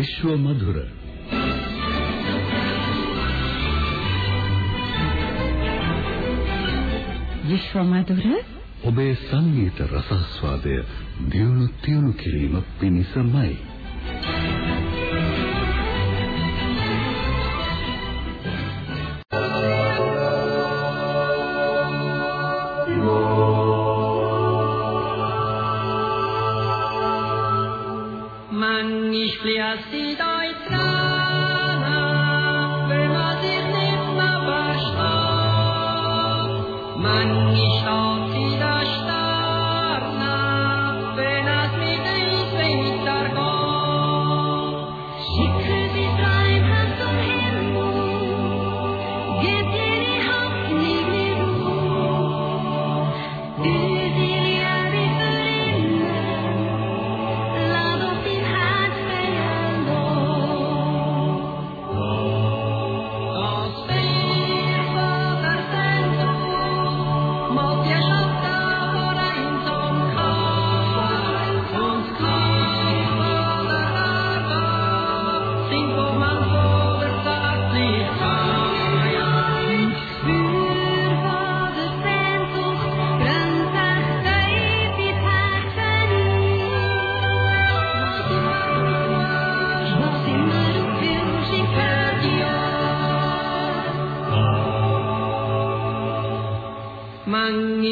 විශ්ව මధుර විශ්ව මధుර ඔබේ සංගීත රසස්වාදය දියුණු තියුණු කිරීම පිණිසමයි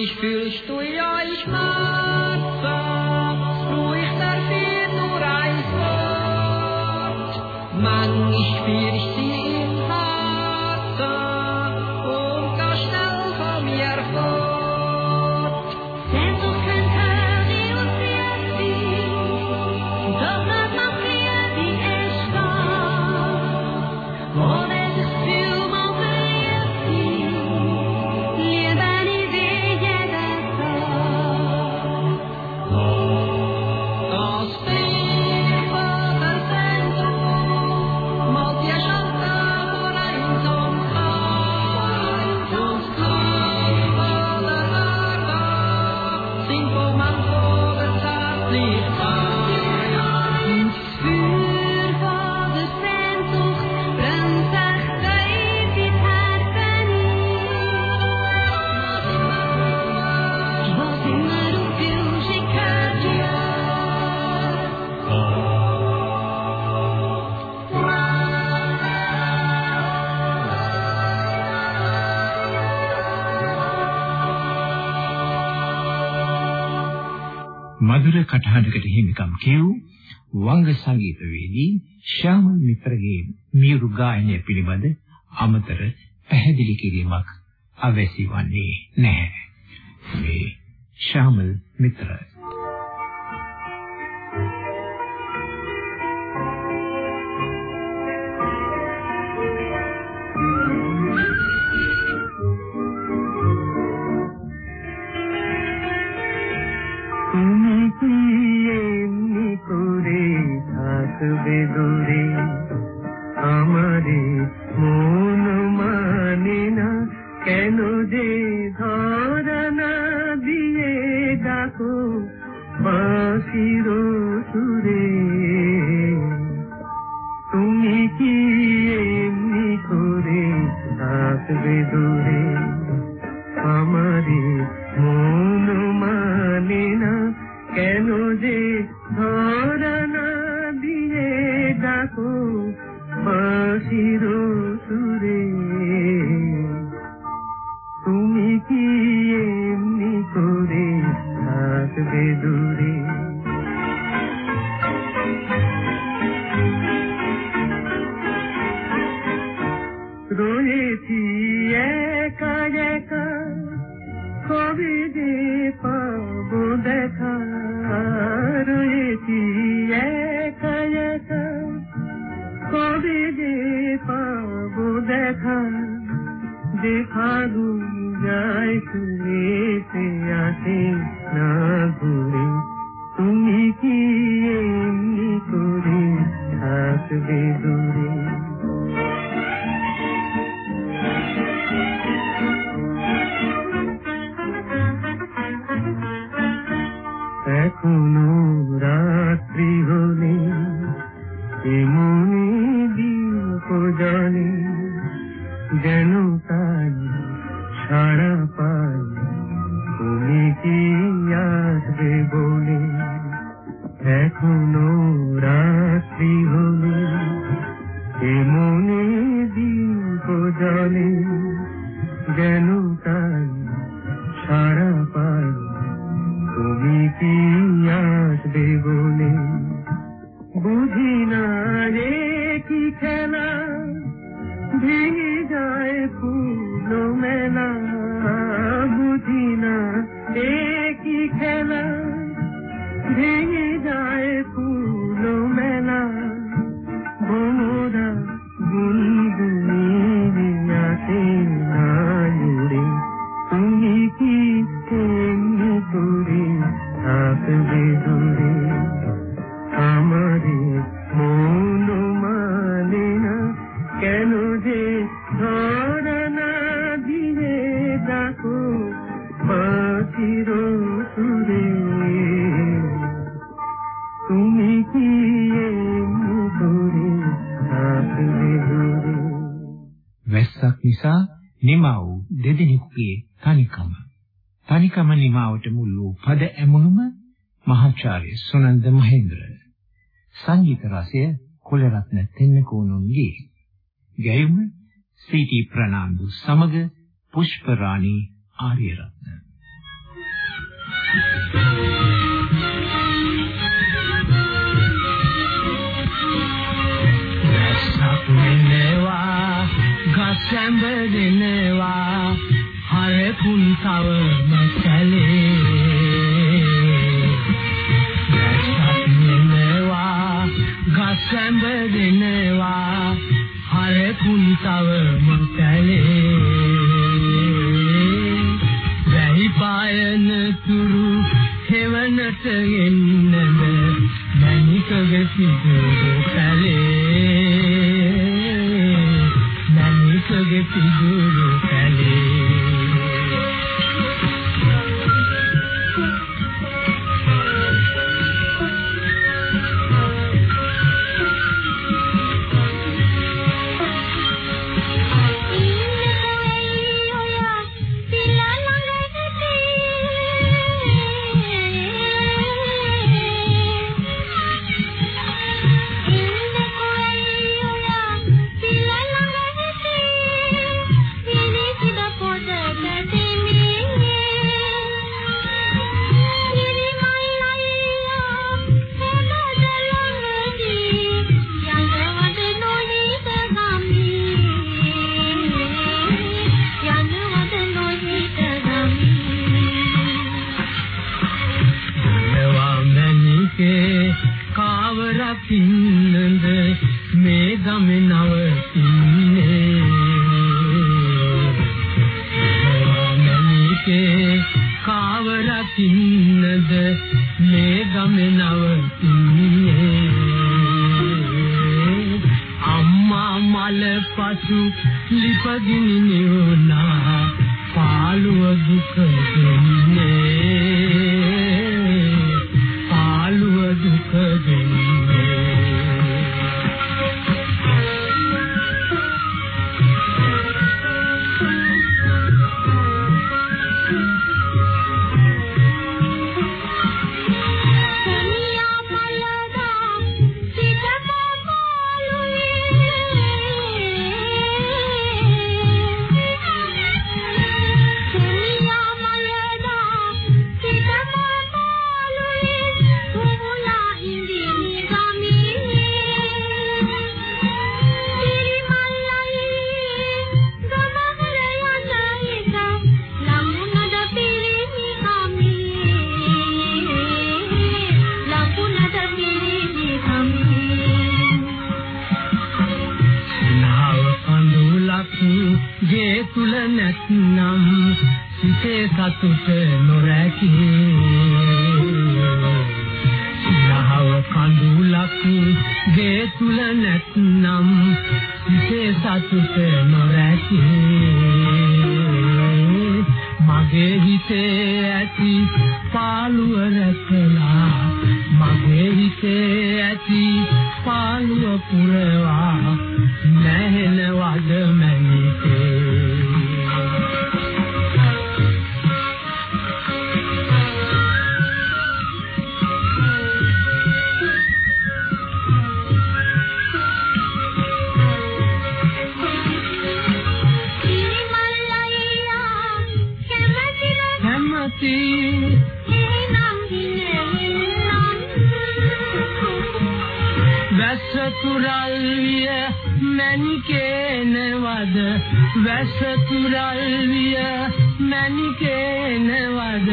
Ich fürchte ja, ich mag. Bye. මధుර කටහඬකට හිමිකම් කියූ වංග සංගීතවේදී ශ්‍යාමල් මිත්‍රගේ මියුරු ගායනය පිළිබඳ අමතර පැහැදිලි කිරීමක් අවශ්‍ය වන්නේ නැහැ. මේ ශ්‍යාමල් මිත්‍ර to be believed. রয়েছি একা একা কবে যে পাবো দেখা রয়েছি একা একা কবে যে পাবো দেখা যে ফাগুন যায় শুনেতে আসে না ঘুরে වැස්සක් නිසා නිමා වූ දෙදෙනෙකුගේ තනිකම. තනිකම නිමාවට මුල් වූ පද ඇමුණුම මහාචාර්ය සුනන්ද මහේන්ද්‍ර. සංගීත රසය කොළරත්න තෙන්නකෝණුන්ගේ. ගැයුම සීටි ප්‍රනාන්දු සමග පුෂ්පරාණි ආර්යරත්න. වැස්සක් ගස් ඇඹරෙනවා හරකුන් තවම කැලේ වැස්සක් වෙනවා ගස් ඇඹරෙනවා හරකුන් තවම කැලේ වැහි පායන තුරු හෙවණට එන්නද මගේ හිතේ ඇති පාළුව රැකලා මගේ හිතේ ඇති පාළුව පුරවා. නැහෙන වද මැනිතේ විය මැනිකේනවද වැස්ස තුරල් විය මැනිකේනවද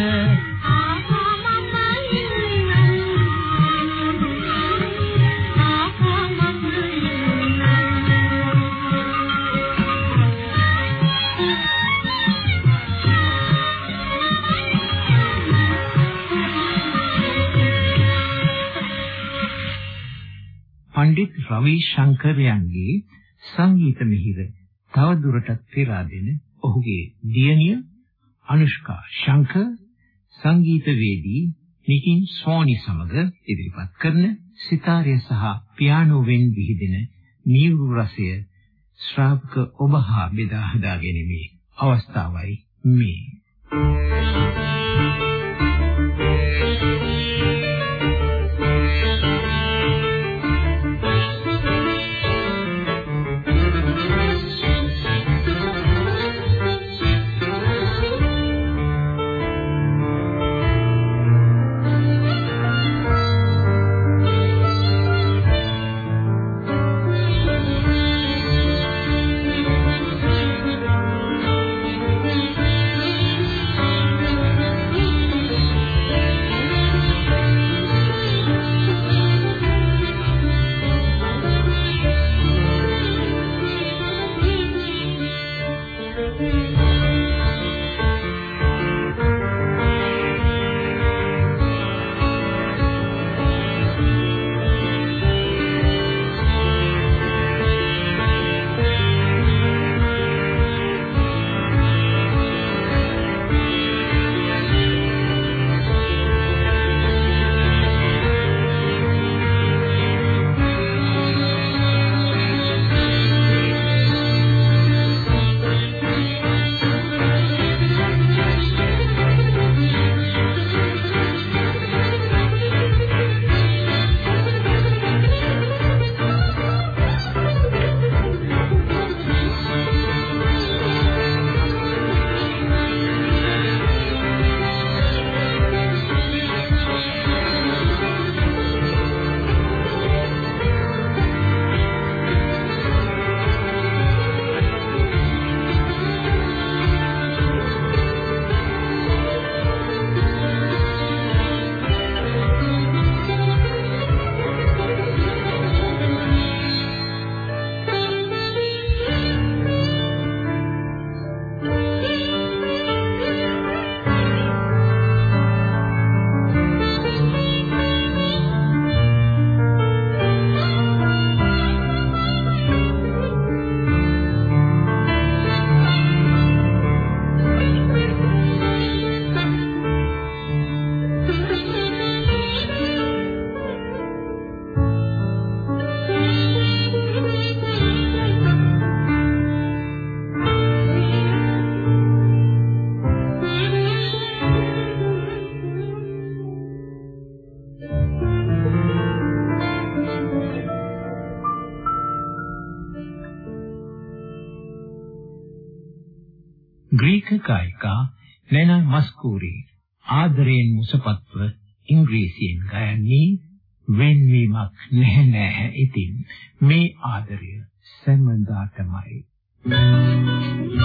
පණ්ඩිත් රවි ශංකරයන්ගේ සංගීත මිහිර තව දුරටත් පෙරා දෙන ඔහුගේ දියණිය අනුෂ්කා ශංකර් සංගීතවේදී නිකින් සෝනි සමග ඉදිරිපත් කරන සිතාරය සහ පියානෝවෙන් විහිදෙන නියුරු රසය ශ්‍රාවක ඔබ හා බෙදා හදා ගැනීමේ අවස්ථාවයි මේ. Thank you. ආදරයෙන් මුසපත්ව ඉංග්‍රීසියෙන් ගයන්නේ වෙන්වීමක් නැහැ නෑ ඉතින් මේ ආදරය සම්මදාටමයි Thank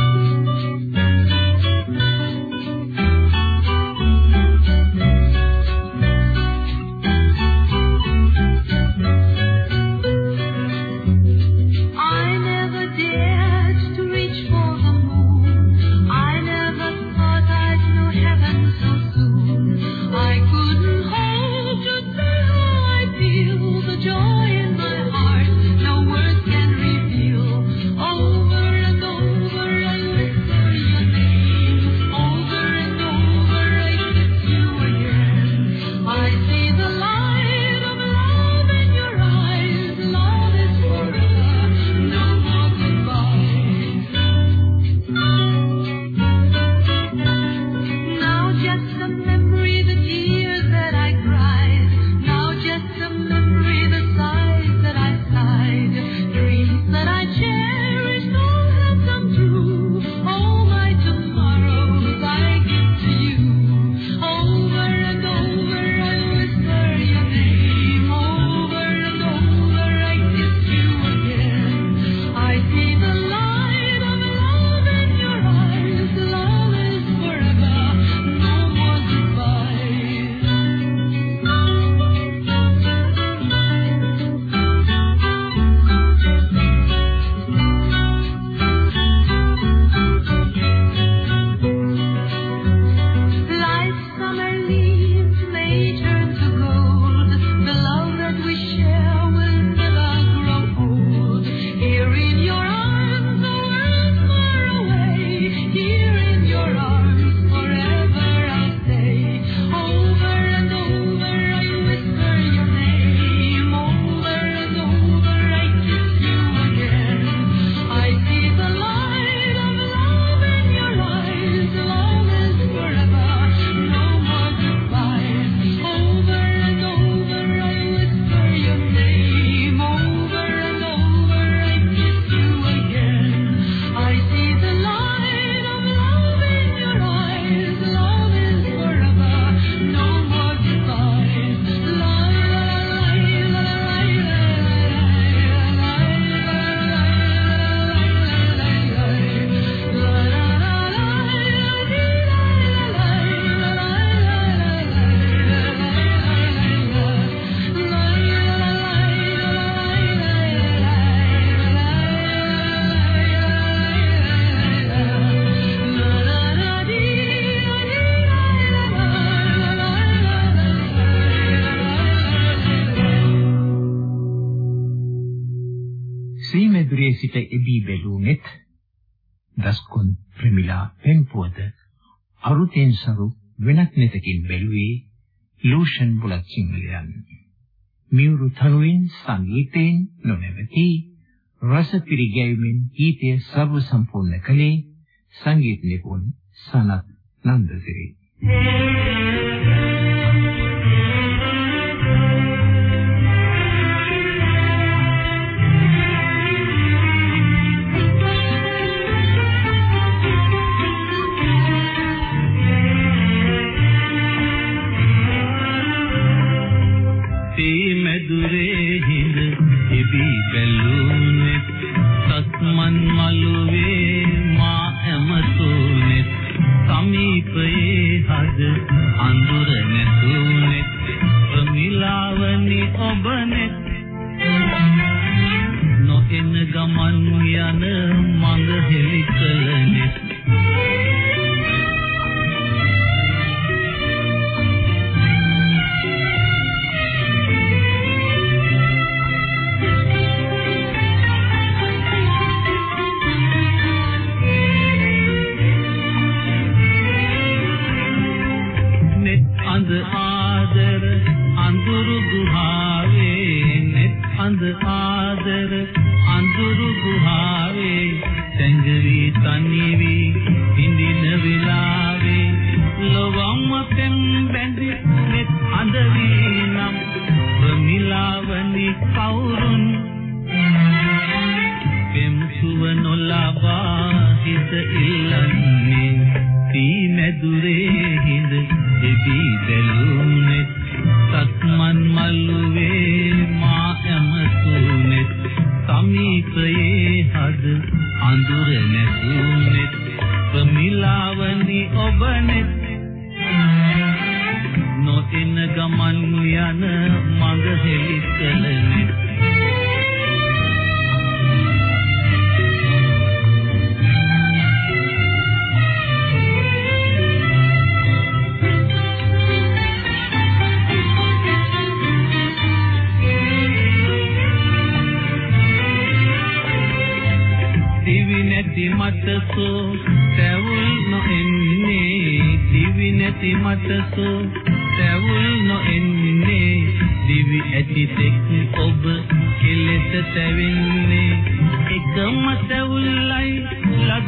මැදුරේ සිට එබී බැලුනෙත් දස්කොන් ප්‍රමිලා පෙන්පුවද අරුතෙන් සරු වෙනත් නෙතකින් බැලුවේ ලූෂන් බුලත් සිංහලයන්. මියුරු තනුවෙන් සංගීතයෙන් නොනැවති රස පිරිගැවීමෙන් ගීතය සර්ව සම්පූර්ණ කළේ සංගීත නිපුන් සනත් නන්දසිරි. ඔබ නෙත් නොඑන ගමන් යන මඟ හෙලි කළ නෙත්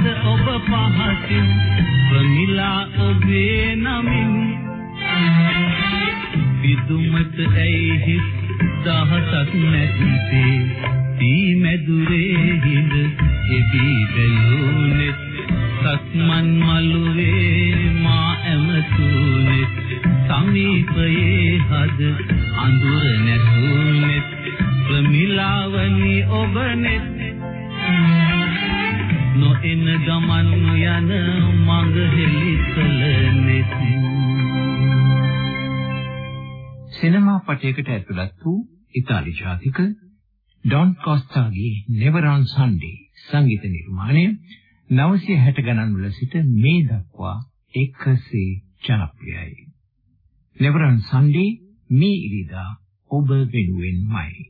අද ඔබ පහතින් ප්‍රමිලා ඔබේ නමින්. විදුමත ඇයි හිස් දහසක් නැතිසේ තී මැදුරේ හිඳ එබී බැලුනේ. සක්මන් මළුවේ මා ඇමතුනේ. සමීපයේ හද අඳුර නැතුනේ. ප්‍රමිලාවනි ඔබ නෙත් පටයකට ඇතුළත් වූ ඉතාලි ජාතික ඩොන් කොස්ටාගේ Never on Sunday සංගීත නිර්මාණය 960 ගණන් වල සිට මේ දක්වා එකසේ ජනප්‍රියයි. Never on Sunday මේ ඉරිදා ඔබ වෙනුවෙන්මයි.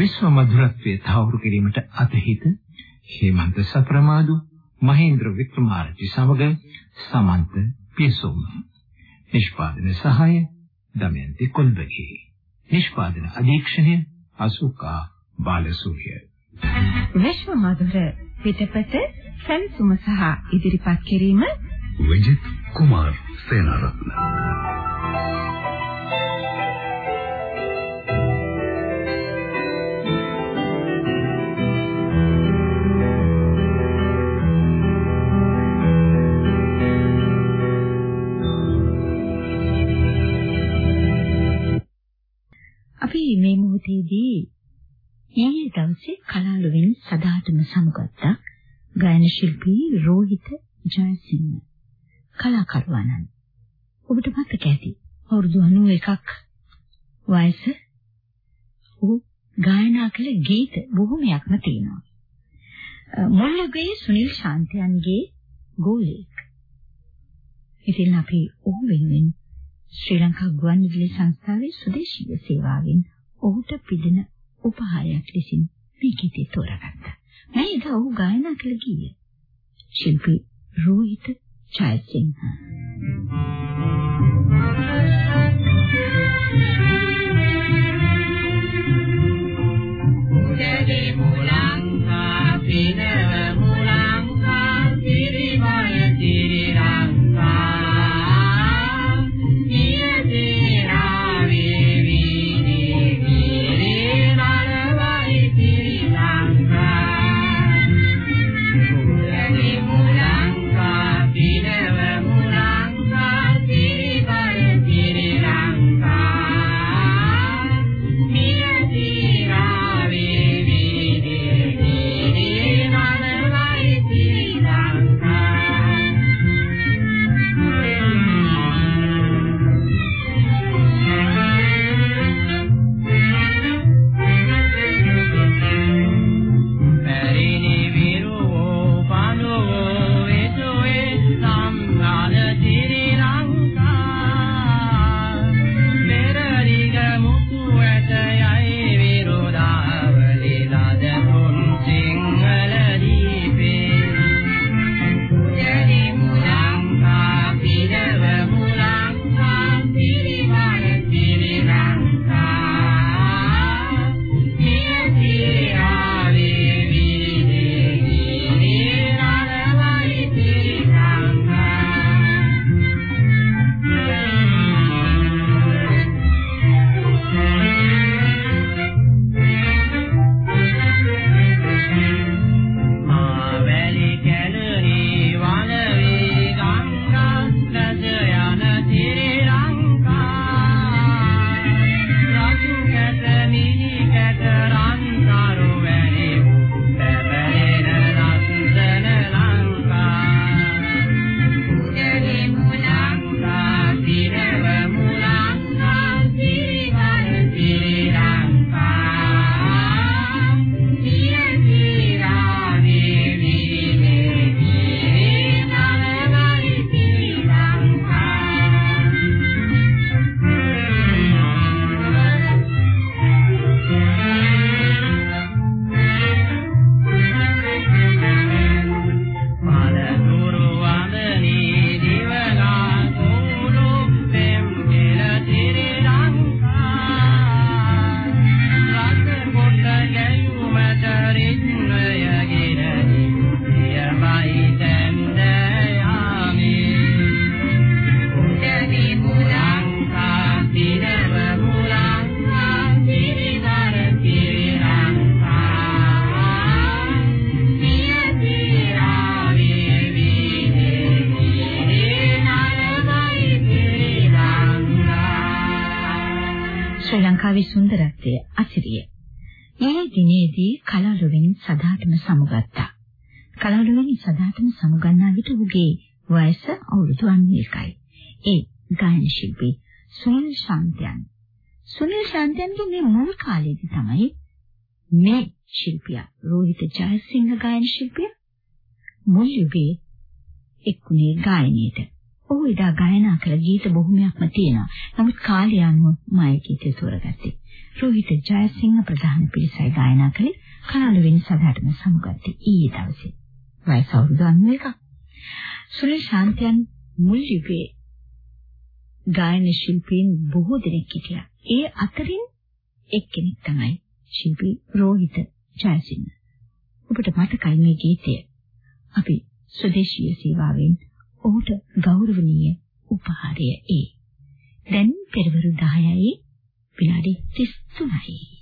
විශ්ව මధుරත්වයේ තහවුරු කිරීමට අතහිත හේමන්ත සප්‍රමාදු මහේන්ද්‍ර වික්‍රමාරච්චි සමග සමන්ත පියසොම්. නිෂ්පාදන සහාය දමයන්ති කොල්බගේ නිෂ්පාදන අධීක්ෂණය අසුකා බාලසූරිය. විශ්ව මధుර පිටපත සැලසුම සහ ඉදිරිපත් කිරීම විජිත් කුමාර් සේනාරත්න අපි මේ මොහොතේදී ඊයේ දවසේ කලාලුවෙන් සදාටම සමුගත්තා ගායන ශිල්පී රෝහිත ජයසිංහ කලාකරුවාණන්. ඔබට මතක ඇති අවුරුදු 91ක් වයස ඔහු ගායනා කළ ගීත බොහොමයක්ම තියෙනවා. මුල්ලගේ සුනිල් ශාන්තයන්ගේ ගෝලෙක් ඉතින් අපි ඔහු වෙනුවෙන් ශ්‍රී ලංකා ගුවන්විදුලි සංස්ථාවේ සුදේශීය සේවාවෙන් ඔහුට පිළින උපහාරයක් ලෙසින් මේ ගීතය තෝරාගත්තා. මේ එක ඔහු ගායනා කළ ගීය. ශිල්පී රෝහිත ජයසිංහ. උදේ සදාටම සමුගන්නා විට ඔහුගේ වයස අවුරුදු 91යි. ඒ ගායන ශිල්පී සුනිල් ශාන්තයන්. සුනිල් ශාන්තයන්ගේ මේ මුල් කාලේදී තමයි මේ ශිල්පියා රෝහිත ජයසිංහ ගායන ශිල්පියා මුල් යුගයේ එක්ුණේ ගායනයේට. ඔහු එදා ගායනා කළ ගීත බොහොමයක්ම තියෙනවා. නමුත් කාලය අනුව මම ඒ ගීතය තෝරගත්තේ. රෝහිත ජයසිංහ ප්‍රධාන පිරිසයි ගායනා කළේ කලාලු වෙන සදාටම සමුගත්තේ ඊයේ දවසේ. වයස අවුරුදු 91ක්. සුනිල් ශාන්තයන් මුල් යුගයේ ගායන ශිල්පීන් බොහෝ දෙනෙක් හිටියා. ඒ අතරින් එක්කෙනෙක් තමයි ශිල්පී රෝහිත ජයසිංහ. ඔබට මතකයි මේ ගීතය. අපි ස්වදේශීය සේවාවෙන් ඔහුට ගෞරවනීය උපහාරය ඒ. දැන් පෙරවරු 10යි විනාඩි 33යි.